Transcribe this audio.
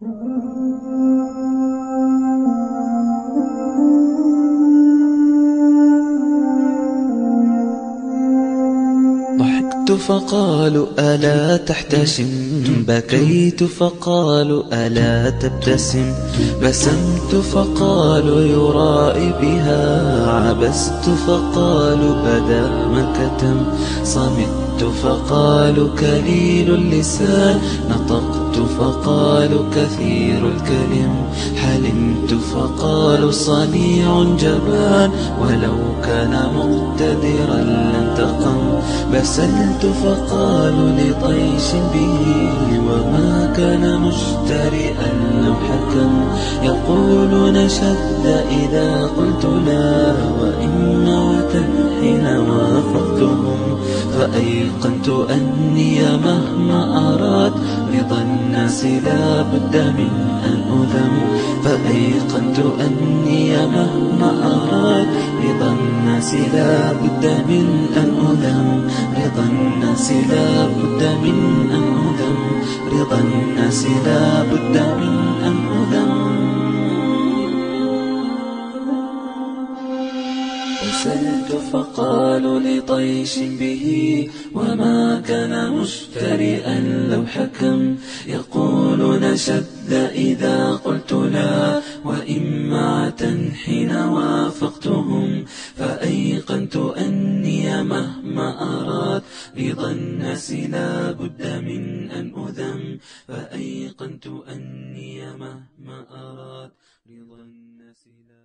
Música ضحكت فقالوا ألا تحتشم بكيت فقالوا ألا تبتسم بسمت فقالوا يرائي بها عبست فقالوا بدا ما كتم صمت فقالوا كليل اللسان نطقت فقالوا كثير الكلم حلمت فقالوا صنيع جبان ولو كان مقتدرا لانتقم بسلت فقالوا لطيش به وما كان مشترئا لو حكم يقولون شد إذا قلت لا وإن وتنحين وافقتهم فأيقنت أني مهما أراد رضا الناس لا بد من أن أذم. فأيقنت أني مهما أراد رضا الناس لا بد من أن الناس لا بد من أن أذم رضا الناس لا بد من أن أذم أرسلت فقالوا لطيش به وما كان مشترئا لو حكم. يقولون شد إذا قلت لا وإمعة حين وافقتهم. فأيقنت أني مهما أراد رضا الناس لا بد من أن أذم فأيقنت أني مهما أراد رضا الناس لا